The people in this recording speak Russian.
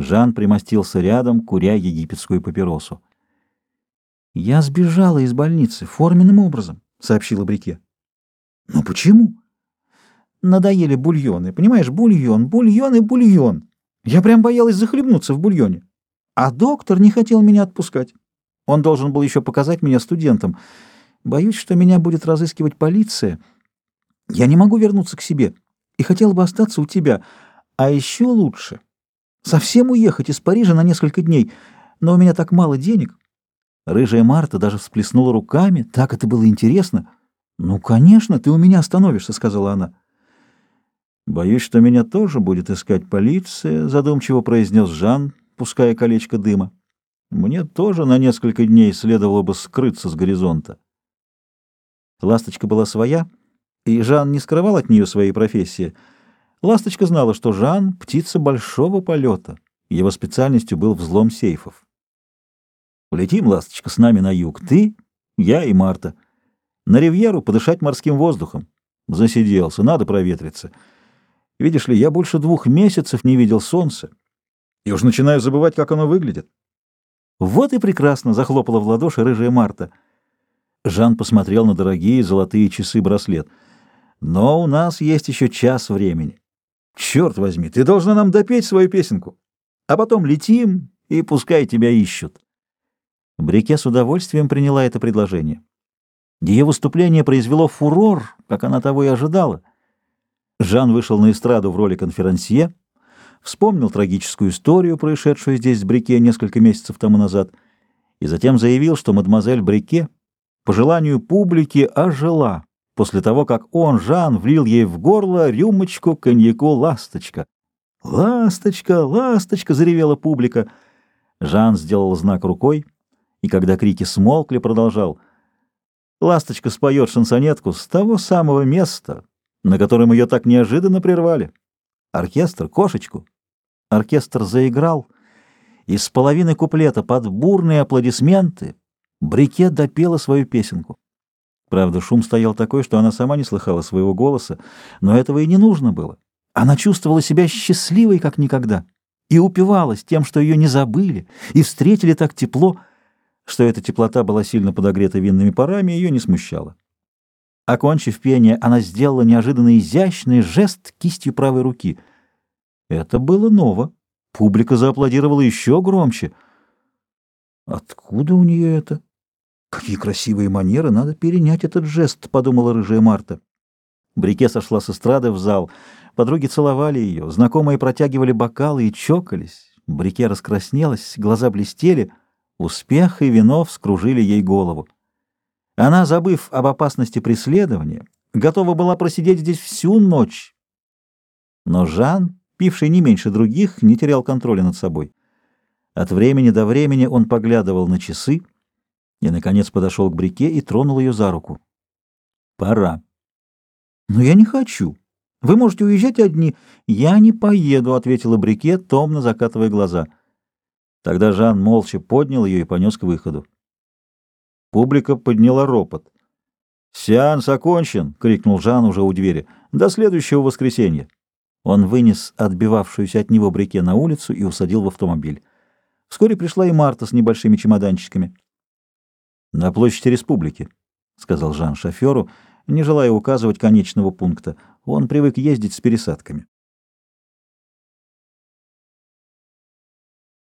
Жан примостился рядом, куря египетскую папиросу. «Я сбежала из больницы форменным образом», — сообщила Брике. «Но почему?» «Надоели бульоны. Понимаешь, бульон, бульон и бульон. Я прям боялась захлебнуться в бульоне. А доктор не хотел меня отпускать. Он должен был еще показать меня студентам. Боюсь, что меня будет разыскивать полиция. Я не могу вернуться к себе и хотела бы остаться у тебя. А еще лучше совсем уехать из Парижа на несколько дней. Но у меня так мало денег». Рыжая Марта даже всплеснула руками. Так это было интересно. «Ну, конечно, ты у меня остановишься», — сказала она. «Боюсь, что меня тоже будет искать полиция», — задумчиво произнес Жан, пуская колечко дыма. «Мне тоже на несколько дней следовало бы скрыться с горизонта». Ласточка была своя, и Жан не скрывал от нее своей профессии. Ласточка знала, что Жан — птица большого полета. Его специальностью был взлом сейфов. «Улетим, Ласточка, с нами на юг. Ты, я и Марта. На ривьеру подышать морским воздухом. Засиделся, надо проветриться». Видишь ли, я больше двух месяцев не видел солнца, и уж начинаю забывать, как оно выглядит. Вот и прекрасно, — захлопала в ладоши рыжая Марта. Жан посмотрел на дорогие золотые часы-браслет. Но у нас есть еще час времени. Черт возьми, ты должна нам допеть свою песенку. А потом летим, и пускай тебя ищут. Брике с удовольствием приняла это предложение. Ее выступление произвело фурор, как она того и ожидала. Жан вышел на эстраду в роли конферансье, вспомнил трагическую историю, происшедшую здесь с Брике несколько месяцев тому назад, и затем заявил, что мадемуазель Брике по желанию публики ожила после того, как он, Жан, влил ей в горло рюмочку коньяку «Ласточка». «Ласточка! Ласточка!» — заревела публика. Жан сделал знак рукой, и когда крики смолкли, продолжал. «Ласточка споет шансонетку с того самого места, на котором ее так неожиданно прервали. Оркестр, кошечку. Оркестр заиграл, и с половины куплета под бурные аплодисменты Брике допела свою песенку. Правда, шум стоял такой, что она сама не слыхала своего голоса, но этого и не нужно было. Она чувствовала себя счастливой, как никогда, и упивалась тем, что ее не забыли, и встретили так тепло, что эта теплота была сильно подогрета винными парами, ее не смущала. Окончив пение, она сделала неожиданно изящный жест кистью правой руки. Это было ново. Публика зааплодировала еще громче. «Откуда у нее это? Какие красивые манеры! Надо перенять этот жест», — подумала рыжая Марта. Брике сошла с эстрады в зал. Подруги целовали ее, знакомые протягивали бокалы и чокались. Брике раскраснелась, глаза блестели. Успех и вино вскружили ей голову. Она, забыв об опасности преследования, готова была просидеть здесь всю ночь. Но Жан, пивший не меньше других, не терял контроля над собой. От времени до времени он поглядывал на часы и, наконец, подошел к Брике и тронул ее за руку. «Пора». «Но я не хочу. Вы можете уезжать одни». «Я не поеду», — ответила Брике, томно закатывая глаза. Тогда Жан молча поднял ее и понес к выходу. Публика подняла ропот. «Сеанс окончен!» — крикнул Жан уже у двери. «До следующего воскресенья!» Он вынес отбивавшуюся от него брике на улицу и усадил в автомобиль. Вскоре пришла и Марта с небольшими чемоданчиками. «На площади республики», — сказал Жан шоферу, не желая указывать конечного пункта. Он привык ездить с пересадками.